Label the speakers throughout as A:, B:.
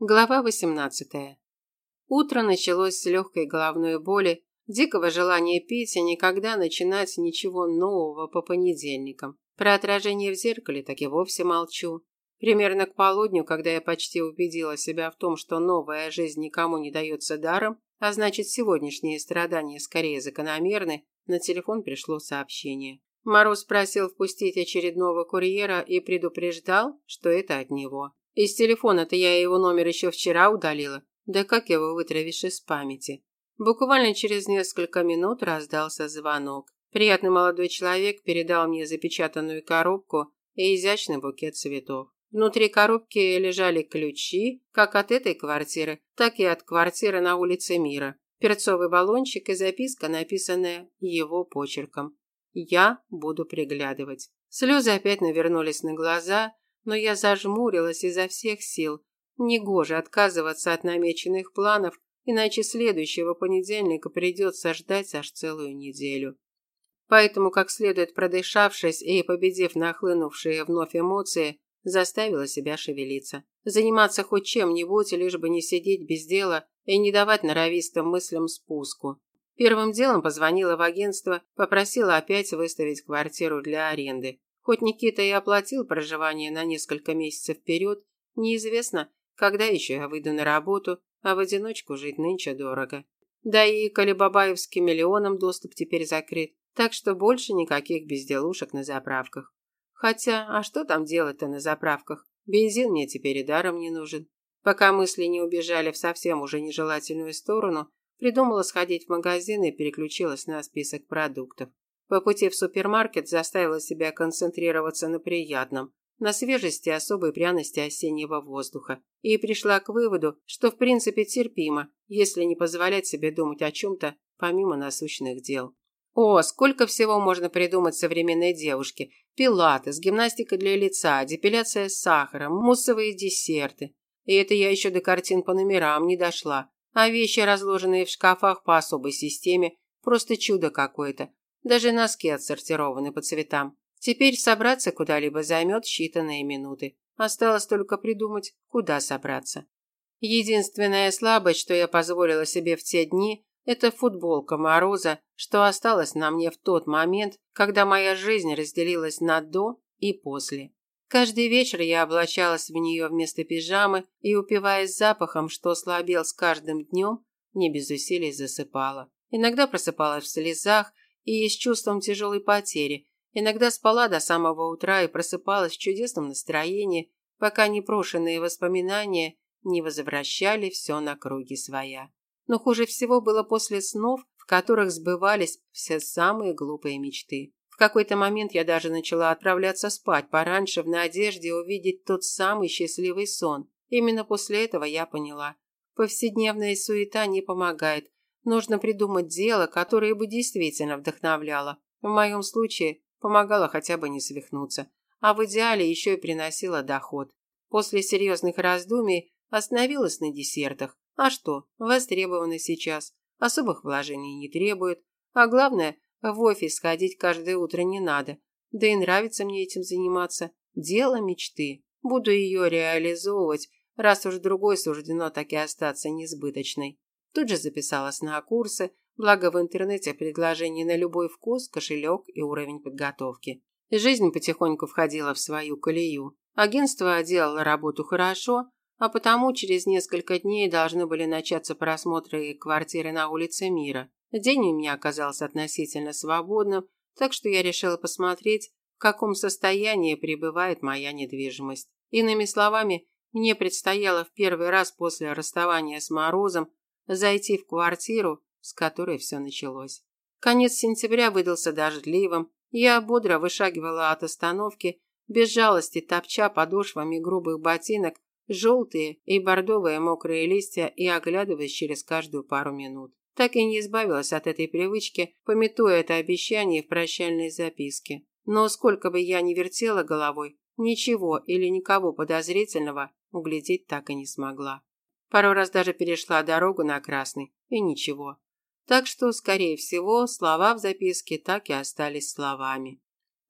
A: Глава 18. Утро началось с легкой головной боли, дикого желания пить и никогда начинать ничего нового по понедельникам. Про отражение в зеркале так и вовсе молчу. Примерно к полудню, когда я почти убедила себя в том, что новая жизнь никому не дается даром, а значит сегодняшние страдания скорее закономерны, на телефон пришло сообщение. Мороз просил впустить очередного курьера и предупреждал, что это от него. Из телефона-то я его номер еще вчера удалила. Да как его вытравишь из памяти? Буквально через несколько минут раздался звонок. Приятный молодой человек передал мне запечатанную коробку и изящный букет цветов. Внутри коробки лежали ключи, как от этой квартиры, так и от квартиры на улице Мира. Перцовый баллончик и записка, написанная его почерком. «Я буду приглядывать». Слезы опять навернулись на глаза, но я зажмурилась изо всех сил. Негоже отказываться от намеченных планов, иначе следующего понедельника придется ждать аж целую неделю. Поэтому, как следует продышавшись и победив нахлынувшие вновь эмоции, заставила себя шевелиться. Заниматься хоть чем-нибудь, лишь бы не сидеть без дела и не давать норовистым мыслям спуску. Первым делом позвонила в агентство, попросила опять выставить квартиру для аренды. Хоть Никита и оплатил проживание на несколько месяцев вперед, неизвестно, когда еще я выйду на работу, а в одиночку жить нынче дорого. Да и к Алибабаевским миллионам доступ теперь закрыт, так что больше никаких безделушек на заправках. Хотя, а что там делать-то на заправках? Бензин мне теперь и даром не нужен. Пока мысли не убежали в совсем уже нежелательную сторону, придумала сходить в магазин и переключилась на список продуктов. По пути в супермаркет заставила себя концентрироваться на приятном, на свежести особой пряности осеннего воздуха. И пришла к выводу, что в принципе терпимо, если не позволять себе думать о чем-то помимо насущных дел. О, сколько всего можно придумать современной девушке. Пилатес, гимнастика для лица, депиляция с сахаром, муссовые десерты. И это я еще до картин по номерам не дошла. А вещи, разложенные в шкафах по особой системе, просто чудо какое-то. Даже носки отсортированы по цветам. Теперь собраться куда-либо займет считанные минуты. Осталось только придумать, куда собраться. Единственная слабость, что я позволила себе в те дни, это футболка Мороза, что осталась на мне в тот момент, когда моя жизнь разделилась на «до» и «после». Каждый вечер я облачалась в нее вместо пижамы и, упиваясь запахом, что слабел с каждым днем, не без усилий засыпала. Иногда просыпалась в слезах, и с чувством тяжелой потери. Иногда спала до самого утра и просыпалась в чудесном настроении, пока непрошенные воспоминания не возвращали все на круги своя. Но хуже всего было после снов, в которых сбывались все самые глупые мечты. В какой-то момент я даже начала отправляться спать пораньше в надежде увидеть тот самый счастливый сон. Именно после этого я поняла. Повседневная суета не помогает, Нужно придумать дело, которое бы действительно вдохновляло. В моем случае помогало хотя бы не свихнуться, а в идеале еще и приносило доход. После серьезных раздумий остановилась на десертах. А что, востребовано сейчас. Особых вложений не требует. А главное, в офис ходить каждое утро не надо. Да и нравится мне этим заниматься. Дело мечты. Буду ее реализовывать, раз уж другой суждено так и остаться несбыточной. Тут же записалась на курсы, благо в интернете предложения на любой вкус, кошелек и уровень подготовки. Жизнь потихоньку входила в свою колею. Агентство делало работу хорошо, а потому через несколько дней должны были начаться просмотры квартиры на улице Мира. День у меня оказался относительно свободным, так что я решила посмотреть, в каком состоянии пребывает моя недвижимость. Иными словами, мне предстояло в первый раз после расставания с Морозом зайти в квартиру, с которой все началось. Конец сентября выдался дождливым. Я бодро вышагивала от остановки, без жалости топча подошвами грубых ботинок желтые и бордовые мокрые листья и оглядываясь через каждую пару минут. Так и не избавилась от этой привычки, пометуя это обещание в прощальной записке. Но сколько бы я ни вертела головой, ничего или никого подозрительного углядеть так и не смогла. Пару раз даже перешла дорогу на красный, и ничего. Так что, скорее всего, слова в записке так и остались словами.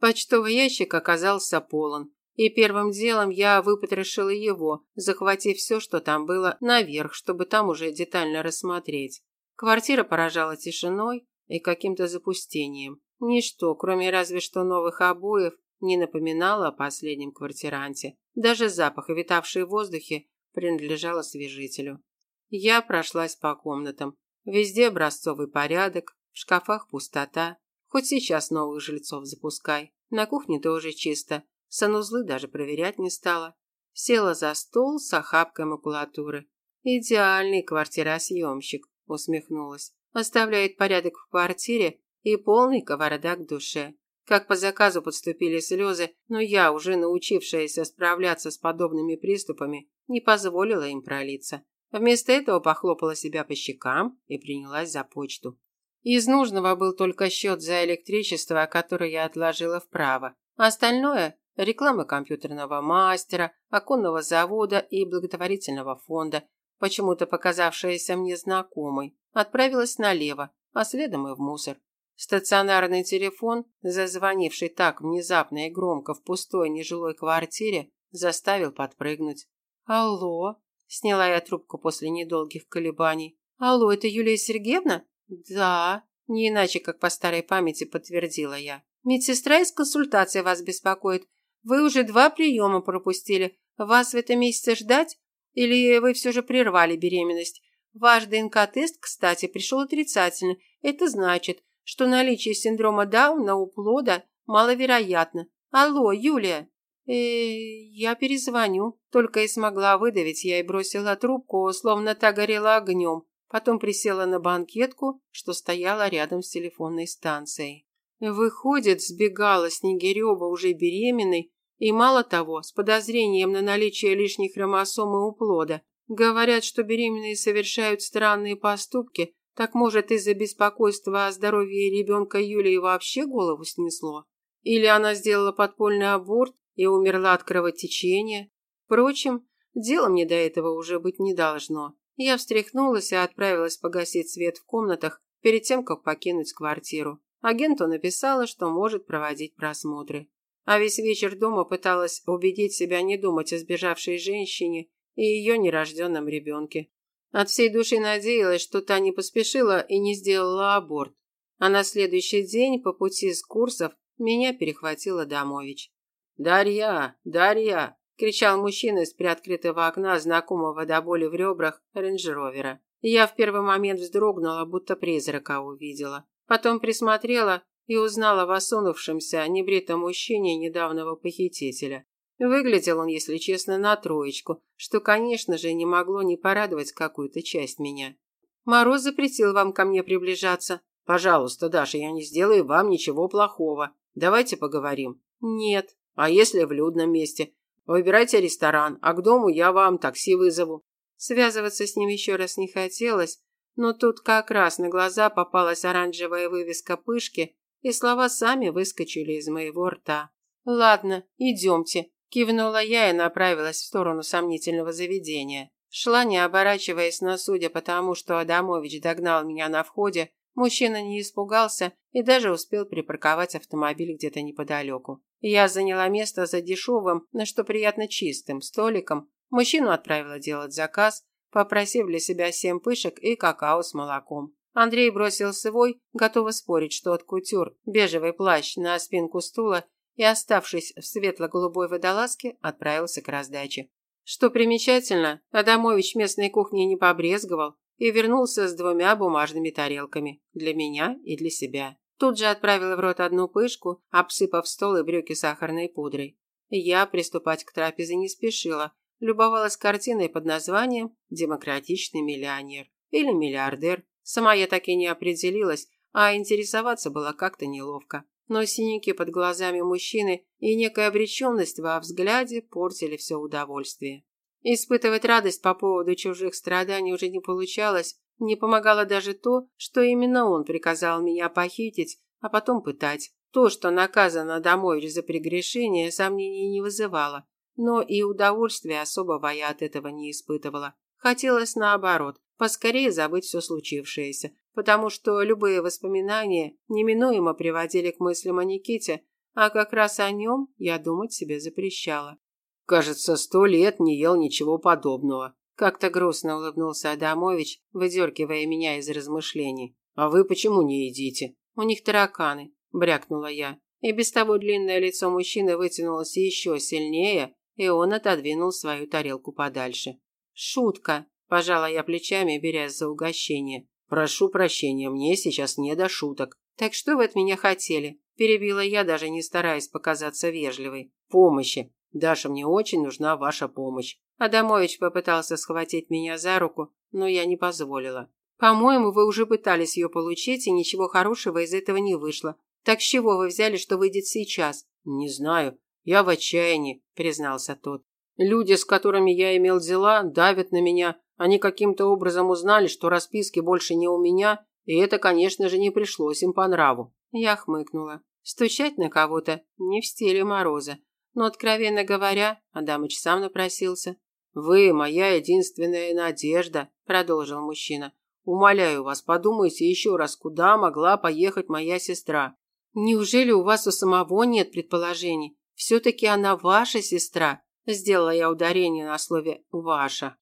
A: Почтовый ящик оказался полон. И первым делом я выпотрошила его, захватив все, что там было, наверх, чтобы там уже детально рассмотреть. Квартира поражала тишиной и каким-то запустением. Ничто, кроме разве что новых обоев, не напоминало о последнем квартиранте. Даже запах, витавший в воздухе, принадлежал освежителю. Я прошлась по комнатам. Везде образцовый порядок, в шкафах пустота. Хоть сейчас новых жильцов запускай. На кухне тоже чисто. Санузлы даже проверять не стала. Села за стол с охапкой макулатуры. Идеальный квартиросъемщик, усмехнулась. Оставляет порядок в квартире и полный кавардак душе. Как по заказу подступили слезы, но я, уже научившаяся справляться с подобными приступами, не позволила им пролиться. Вместо этого похлопала себя по щекам и принялась за почту. Из нужного был только счет за электричество, который я отложила вправо. Остальное – реклама компьютерного мастера, оконного завода и благотворительного фонда, почему-то показавшаяся мне знакомой, отправилась налево, а следом и в мусор. Стационарный телефон, зазвонивший так внезапно и громко в пустой нежилой квартире, заставил подпрыгнуть. «Алло?» – сняла я трубку после недолгих колебаний. «Алло, это Юлия Сергеевна?» «Да», – не иначе, как по старой памяти подтвердила я. «Медсестра из консультации вас беспокоит. Вы уже два приема пропустили. Вас в этом месяце ждать? Или вы все же прервали беременность? Ваш ДНК-тест, кстати, пришел отрицательный. Это значит, что наличие синдрома Дауна у плода маловероятно. Алло, Юлия. Э, я перезвоню. Только и смогла выдавить, я и бросила трубку, словно та горела огнем. Потом присела на банкетку, что стояла рядом с телефонной станцией. Выходит, сбегала Снегирева уже беременной, и мало того, с подозрением на наличие лишних хромосом и у плода. Говорят, что беременные совершают странные поступки, так может из-за беспокойства о здоровье ребенка Юлии вообще голову снесло? Или она сделала подпольный аборт и умерла от кровотечения? Впрочем, дело мне до этого уже быть не должно. Я встряхнулась и отправилась погасить свет в комнатах перед тем, как покинуть квартиру. Агенту написала, что может проводить просмотры. А весь вечер дома пыталась убедить себя не думать о сбежавшей женщине и ее нерожденном ребенке. От всей души надеялась, что та не поспешила и не сделала аборт. А на следующий день по пути с курсов меня перехватила Домович. «Дарья! Дарья!» – кричал мужчина из приоткрытого окна знакомого до боли в ребрах рейндж-ровера. Я в первый момент вздрогнула, будто призрака увидела. Потом присмотрела и узнала в осунувшемся, небритом мужчине недавнего похитителя. Выглядел он, если честно, на троечку, что, конечно же, не могло не порадовать какую-то часть меня. Мороз запретил вам ко мне приближаться. Пожалуйста, Даша, я не сделаю вам ничего плохого. Давайте поговорим. Нет. А если в людном месте? Выбирайте ресторан, а к дому я вам такси вызову. Связываться с ним еще раз не хотелось, но тут как раз на глаза попалась оранжевая вывеска пышки, и слова сами выскочили из моего рта. Ладно, идемте. Кивнула я и направилась в сторону сомнительного заведения. Шла, не оборачиваясь, но судя по тому, что Адамович догнал меня на входе, мужчина не испугался и даже успел припарковать автомобиль где-то неподалеку. Я заняла место за дешевым, но что приятно чистым, столиком. Мужчину отправила делать заказ, попросив для себя семь пышек и какао с молоком. Андрей бросил свой, готовый спорить, что от кутюр, бежевый плащ на спинку стула и, оставшись в светло-голубой водолазке, отправился к раздаче. Что примечательно, Адамович местной кухни не побрезговал и вернулся с двумя бумажными тарелками для меня и для себя. Тут же отправила в рот одну пышку, обсыпав стол и брюки сахарной пудрой. Я приступать к трапезе не спешила, любовалась картиной под названием «Демократичный миллионер» или «Миллиардер». Сама я так и не определилась, а интересоваться было как-то неловко но синяки под глазами мужчины и некая обреченность во взгляде портили все удовольствие. Испытывать радость по поводу чужих страданий уже не получалось, не помогало даже то, что именно он приказал меня похитить, а потом пытать. То, что наказано домой за прегрешение, сомнений не вызывало, но и удовольствия особого я от этого не испытывала. Хотелось наоборот, поскорее забыть все случившееся, потому что любые воспоминания неминуемо приводили к мыслям о Никите, а как раз о нем я думать себе запрещала.
B: Кажется, сто лет не ел ничего подобного.
A: Как-то грустно улыбнулся Адамович, выдергивая меня из размышлений.
B: А вы почему не едите?
A: У них тараканы, брякнула я. И без того длинное лицо мужчины вытянулось еще сильнее, и он отодвинул свою тарелку подальше. Шутка, пожала я плечами, берясь за угощение.
B: Прошу прощения, мне сейчас не до шуток.
A: Так что вы от меня хотели? Перебила я, даже не стараясь показаться вежливой.
B: Помощи. Даша, мне очень нужна ваша помощь.
A: Адамович попытался схватить меня за руку, но я не позволила. По-моему, вы уже пытались ее получить, и ничего хорошего из этого не вышло. Так с чего вы взяли, что выйдет сейчас?
B: Не знаю. Я в отчаянии, признался тот. Люди, с которыми я имел дела, давят на меня. Они каким-то образом узнали, что расписки больше не у меня, и это, конечно же, не пришлось им по нраву.
A: Я хмыкнула. Стучать на кого-то не в стиле Мороза. Но, откровенно говоря, Адамыч сам напросился.
B: «Вы моя единственная надежда», – продолжил мужчина. «Умоляю вас, подумайте еще раз, куда могла поехать моя сестра».
A: «Неужели у вас у самого нет предположений? Все-таки она ваша сестра?» Сделала я ударение на слове «ваша».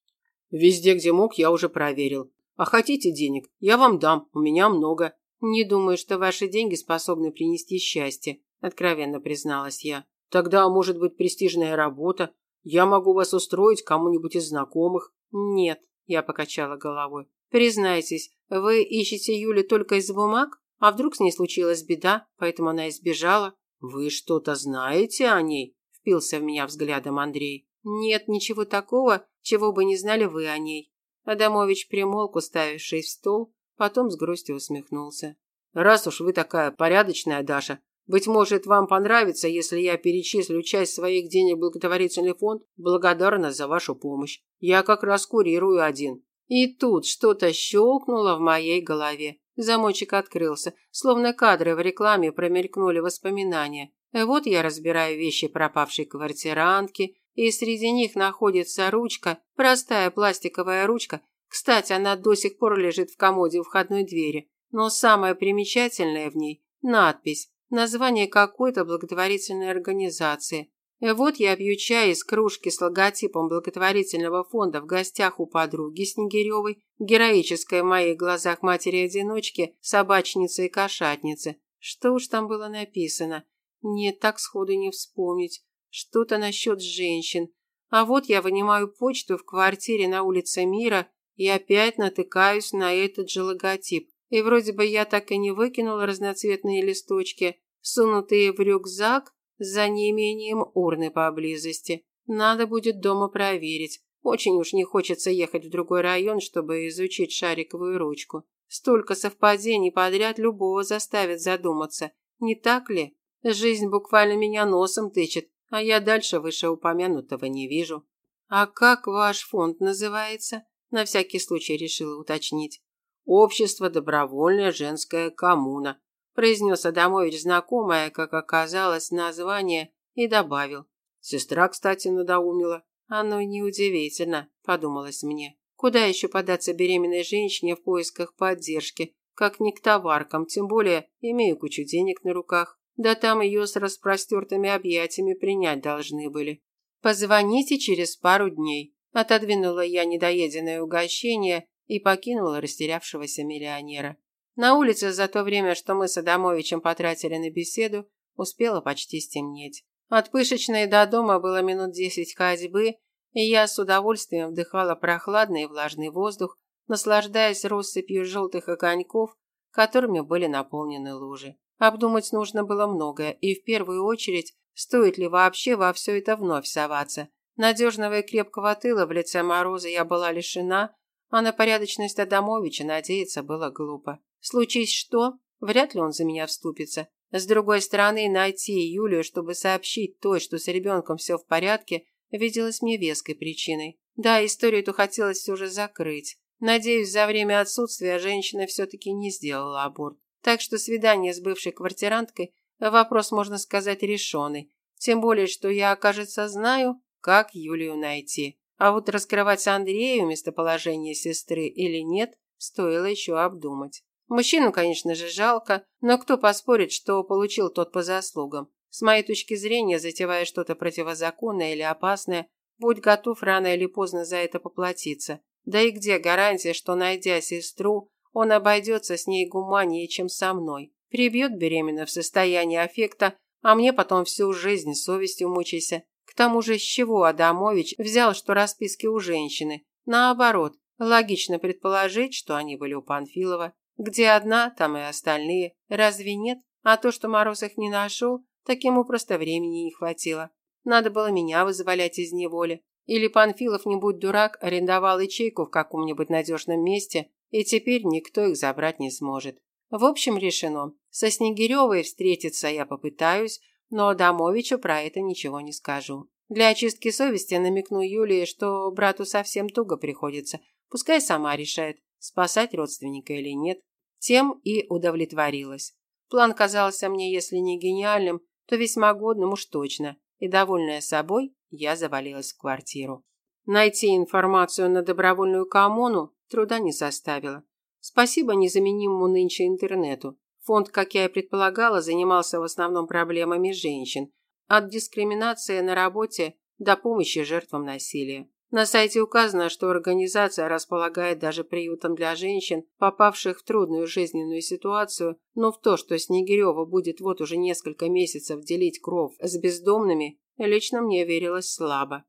B: «Везде, где мог, я уже проверил. А хотите денег? Я вам дам, у меня много».
A: «Не думаю, что ваши деньги способны принести счастье», – откровенно призналась я.
B: «Тогда, может быть, престижная работа? Я могу вас устроить кому-нибудь из знакомых».
A: «Нет», – я покачала головой. «Признайтесь, вы ищете Юли только из бумаг? А вдруг с ней случилась беда, поэтому она избежала?»
B: «Вы что-то знаете о ней?» – впился в меня взглядом Андрей.
A: «Нет ничего такого, чего бы не знали вы о ней». Адамович примолк, уставившись в стол, Потом с грустью усмехнулся.
B: Раз уж вы такая порядочная, Даша, быть может, вам понравится, если я перечислю часть своих денег в благотворительный фонд, благодарна за вашу помощь. Я как раз курирую один.
A: И тут что-то щелкнуло в моей голове. Замочек открылся, словно кадры в рекламе промелькнули воспоминания. Вот я разбираю вещи пропавшей квартирантки, и среди них находится ручка, простая пластиковая ручка, кстати, она до сих пор лежит в комоде у входной двери. Но самое примечательное в ней – надпись, название какой-то благотворительной организации. И вот я пью чай из кружки с логотипом благотворительного фонда в гостях у подруги Снегиревой, героической в моих глазах матери-одиночки, собачницы и кошатницы. Что уж там было написано? Нет, так сходу не вспомнить. Что-то насчет женщин. А вот я вынимаю почту в квартире на улице Мира и опять натыкаюсь на этот же логотип. И вроде бы я так и не выкинула разноцветные листочки, сунутые в рюкзак за неимением урны поблизости. Надо будет дома проверить. Очень уж не хочется ехать в другой район, чтобы изучить шариковую ручку. Столько совпадений подряд любого заставит задуматься. Не так ли? Жизнь буквально меня носом тычет, а я дальше вышеупомянутого не вижу. А как ваш фонд называется? На всякий случай решила уточнить.
B: «Общество добровольная женская коммуна», произнес Адамович знакомое, как оказалось, название и добавил. Сестра, кстати, надоумила.
A: Оно неудивительно, подумалось мне. Куда еще податься беременной женщине в поисках поддержки, как не к товаркам, тем более имею кучу денег на руках. Да там ее с распростертыми объятиями принять должны были. Позвоните через пару дней. Отодвинула я недоеденное угощение и покинула растерявшегося миллионера. На улице за то время, что мы с Адамовичем потратили на беседу, успело почти стемнеть. От пышечной до дома было минут десять ходьбы, и я с удовольствием вдыхала прохладный и влажный воздух, наслаждаясь россыпью желтых огоньков, которыми были наполнены лужи. Обдумать нужно было многое, и в первую очередь, стоит ли вообще во все это вновь соваться. Надежного и крепкого тыла в лице Мороза я была лишена, а на порядочность Адамовича надеяться было глупо. Случись что, вряд ли он за меня вступится. С другой стороны, найти Юлию, чтобы сообщить той, что с ребенком все в порядке, виделось мне веской причиной. Да, историю эту хотелось все же закрыть. Надеюсь, за время отсутствия женщина все-таки не сделала аборт. Так что свидание с бывшей квартиранткой – вопрос, можно сказать, решенный. Тем более, что я, кажется, знаю, как Юлию найти. А вот раскрывать Андрею местоположение сестры или нет, стоило еще обдумать. Мужчину, конечно же, жалко, но кто поспорит, что получил тот по заслугам. С моей точки зрения, затевая что-то противозаконное или опасное, будь готов рано или поздно за это поплатиться. Да и где гарантия, что, найдя сестру, он обойдется с ней гуманнее, чем со мной? Прибьет беременна в состоянии аффекта, а мне потом всю жизнь совестью мучайся. К тому же, с чего Адамович взял, что расписки у женщины? Наоборот, логично предположить, что они были у Панфилова. Где одна, там и остальные. Разве нет? А то, что Мороз их не нашел, так ему просто времени не хватило. Надо было меня вызволять из неволи. Или Панфилов, не будь дурак, арендовал ячейку в каком-нибудь надежном месте, и теперь никто их забрать не сможет. В общем, решено. Со Снегиревой встретиться я попытаюсь, но Адамовичу про это ничего не скажу. Для очистки совести намекну Юлии, что брату совсем туго приходится. Пускай сама решает, спасать родственника или нет. Тем и удовлетворилась. План казался мне, если не гениальным, то весьма годным уж точно. И, довольная собой, я завалилась в квартиру. Найти информацию на добровольную коммуну труда не составило. Спасибо незаменимому нынче интернету. Фонд, как я и предполагала, занимался в основном проблемами женщин. От дискриминации на работе до помощи жертвам насилия. На сайте указано, что организация располагает даже приютом для женщин, попавших в трудную жизненную ситуацию, но в то, что Снегирева будет вот уже несколько месяцев делить кров с бездомными, лично мне верилось слабо.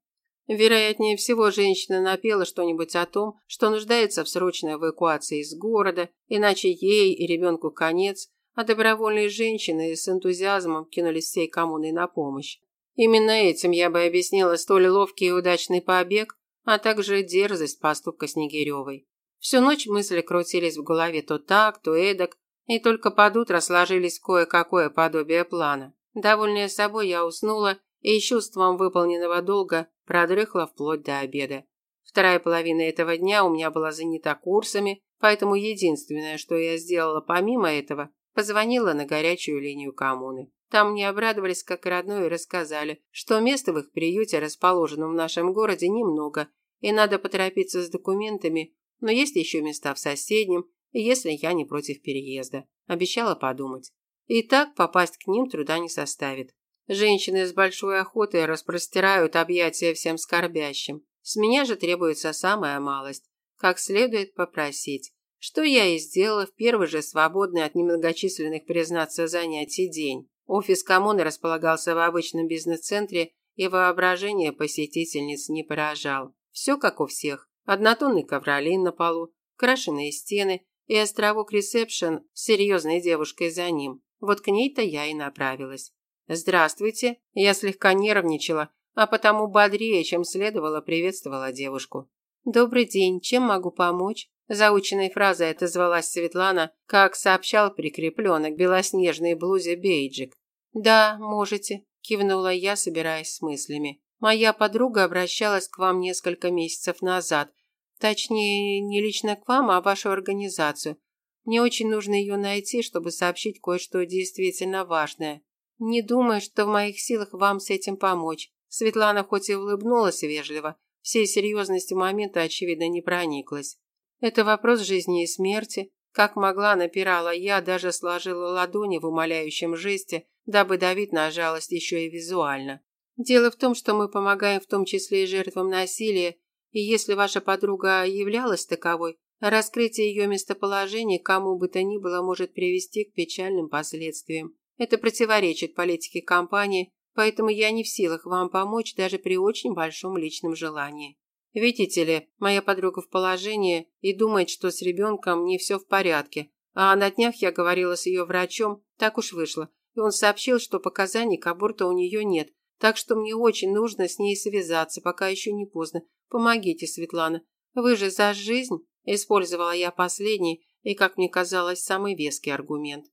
A: Вероятнее всего, женщина напела что-нибудь о том, что нуждается в срочной эвакуации из города, иначе ей и ребенку конец, а добровольные женщины с энтузиазмом кинулись всей коммуной на помощь. Именно этим я бы объяснила столь ловкий и удачный побег, а также дерзость поступка Снегиревой. Всю ночь мысли крутились в голове то так, то эдак, и только под утро сложились кое-какое подобие плана. Довольная собой, я уснула и чувством выполненного долга продрыхла вплоть до обеда. Вторая половина этого дня у меня была занята курсами, поэтому единственное, что я сделала помимо этого, позвонила на горячую линию коммуны. Там мне обрадовались как родной и рассказали, что места в их приюте, расположенном в нашем городе, немного, и надо поторопиться с документами, но есть еще места в соседнем, если я не против переезда. Обещала подумать. И так попасть к ним труда не составит. Женщины с большой охотой распростирают объятия всем скорбящим. С меня же требуется самая малость. Как следует попросить. Что я и сделала в первый же свободный от немногочисленных, признаться, занятий день. Офис коммуны располагался в обычном бизнес-центре, и воображение посетительниц не поражал. Все как у всех. Однотонный ковролин на полу, крашеные стены и островок ресепшн с серьезной девушкой за ним. Вот к ней-то я и направилась. «Здравствуйте». Я слегка нервничала, а потому бодрее, чем следовало, приветствовала девушку. «Добрый день. Чем могу помочь?» Заученной фразой отозвалась Светлана, как сообщал прикрепленный к белоснежной блузе бейджик. «Да, можете», – кивнула я, собираясь с мыслями. «Моя подруга обращалась к вам несколько месяцев назад. Точнее, не лично к вам, а вашу организацию. Мне очень нужно ее найти, чтобы сообщить кое-что действительно важное. Не думаю, что в моих силах вам с этим помочь». Светлана хоть и улыбнулась вежливо, всей серьезностью момента, очевидно, не прониклась. Это вопрос жизни и смерти. Как могла, напирала я, даже сложила ладони в умоляющем жесте, дабы давить на жалость еще и визуально. Дело в том, что мы помогаем в том числе и жертвам насилия, и если ваша подруга являлась таковой, раскрытие ее местоположения кому бы то ни было может привести к печальным последствиям. Это противоречит политике компании, поэтому я не в силах вам помочь даже при очень большом личном желании. Видите ли, моя подруга в положении и думает, что с ребенком не все в порядке. А на днях я говорила с ее врачом, так уж вышло. И он сообщил, что показаний к аборту у нее нет. Так что мне очень нужно с ней связаться, пока еще не поздно. Помогите, Светлана. Вы же за жизнь. Использовала я последний и, как мне казалось, самый веский аргумент.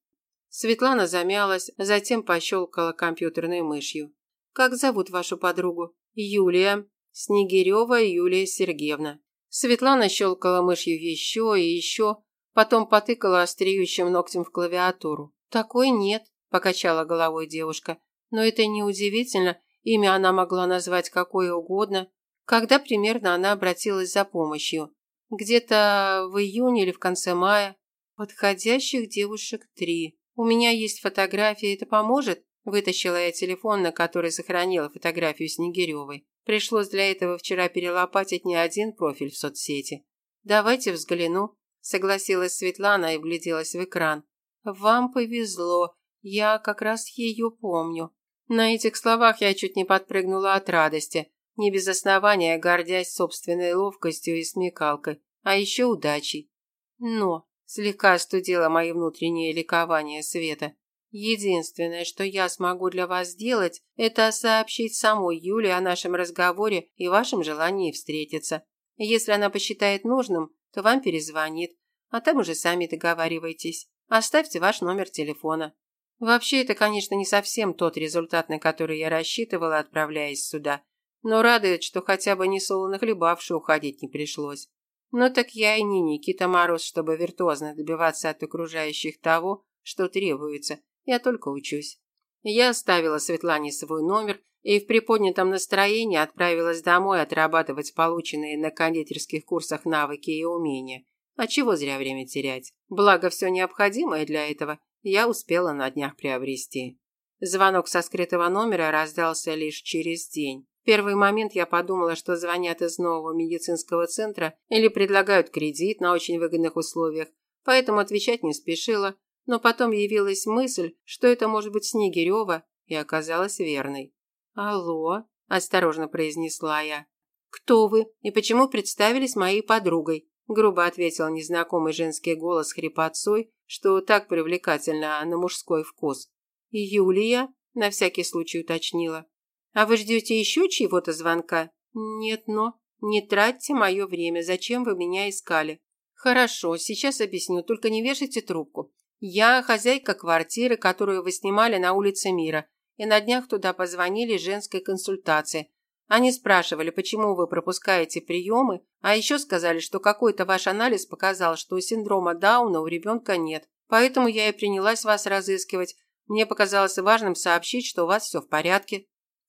A: Светлана замялась, затем пощелкала компьютерной мышью. «Как зовут вашу подругу?» «Юлия», Снегирева Юлия Сергеевна. Светлана щелкала мышью еще и еще, потом потыкала остреющим ногтем в клавиатуру. «Такой нет», – покачала головой девушка. «Но это не удивительно, имя она могла назвать какое угодно. Когда примерно она обратилась за помощью? Где-то в июне или в конце мая. Подходящих девушек три. У меня есть фотографии, это поможет?» Вытащила я телефон, на который сохранила фотографию Снегиревой. Пришлось для этого вчера перелопатить не один профиль в соцсети. «Давайте взгляну», – согласилась Светлана и вгляделась в экран. «Вам повезло. Я как раз ее помню». На этих словах я чуть не подпрыгнула от радости, не без основания гордясь собственной ловкостью и смекалкой, а еще удачей. Но слегка остудила мои внутренние ликования Света. Единственное, что я смогу для вас сделать, это сообщить самой Юле о нашем разговоре и вашем желании встретиться. Если она посчитает нужным, то вам перезвонит, а там уже сами договаривайтесь. Оставьте ваш номер телефона. Вообще, это, конечно, не совсем тот результат, на который я рассчитывала, отправляясь сюда. Но радует, что хотя бы не солоно хлебавши уходить не пришлось. Но так я и не Никита Мороз, чтобы виртуозно добиваться от окружающих того, что требуется – я только учусь. Я оставила Светлане свой номер и в приподнятом настроении отправилась домой отрабатывать полученные на кондитерских курсах навыки и умения. А чего зря время терять? Благо, все необходимое для этого я успела на днях приобрести. Звонок со скрытого номера раздался лишь через день. В первый момент я подумала, что звонят из нового медицинского центра или предлагают кредит на очень выгодных условиях, поэтому отвечать не спешила, но потом явилась мысль, что это может быть Снегирева, и оказалась верной. «Алло», – осторожно произнесла я. «Кто вы и почему представились моей подругой?» – грубо ответил незнакомый женский голос хрипотцой, что так привлекательно на мужской вкус. «Юлия?» – на всякий случай уточнила. «А вы ждете еще чьего-то звонка?» «Нет, но...» «Не тратьте мое время, зачем вы меня искали?» «Хорошо, сейчас объясню, только не вешайте трубку. Я хозяйка квартиры, которую вы снимали на улице Мира, и на днях туда позвонили женской консультации. Они спрашивали, почему вы пропускаете приемы, а еще сказали, что какой-то ваш анализ показал, что синдрома Дауна у ребенка нет. Поэтому я и принялась вас разыскивать. Мне показалось важным сообщить, что у вас все в порядке.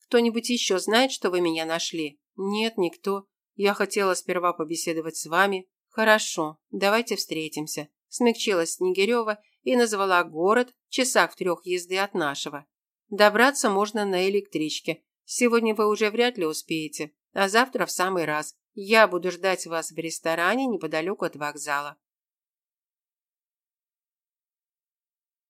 A: Кто-нибудь еще знает, что вы меня нашли? Нет, никто. Я хотела сперва побеседовать с вами. Хорошо, давайте встретимся. Смягчилась Снегирева и назвала город в часах в трех езды от нашего. Добраться можно на электричке. Сегодня вы уже вряд ли успеете, а завтра в самый раз. Я буду ждать вас в ресторане неподалеку от вокзала.